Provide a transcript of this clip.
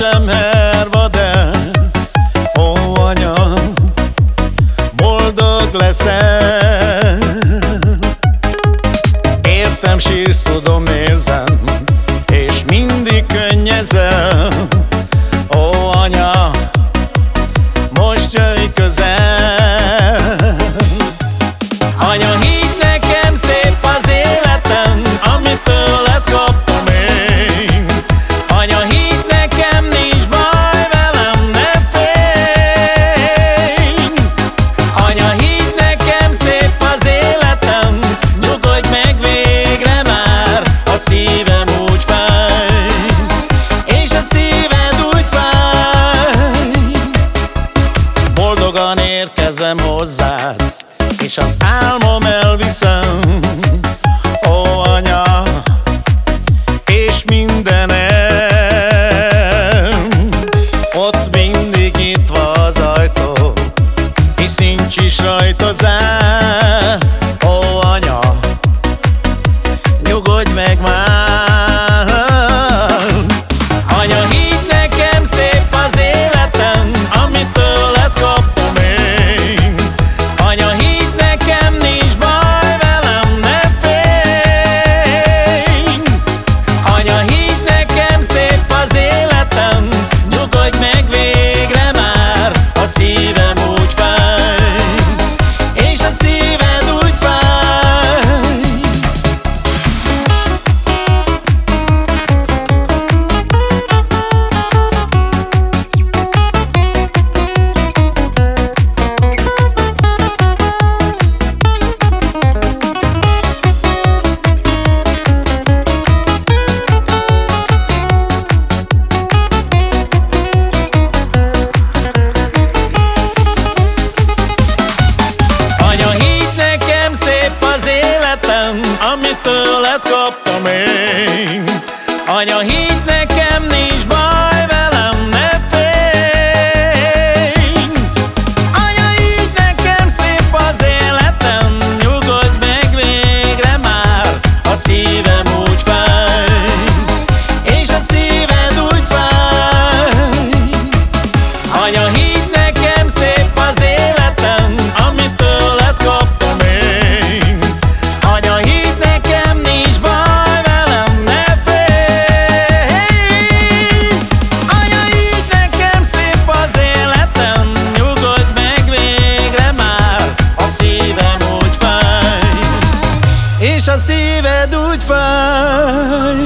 sem hervad el. Ó anya, boldog leszel. Értem, sírsz, tudom, érzem És mindig könnyezel. Ó anya, most jöjj közel. hozzád, és az álmom elviszem, ó anya, és mindenem. Ott mindig nyitva az ajtó, és nincs is rajta zár, ó anya, nyugodj meg már. on your heels. a szíved úgy fáj.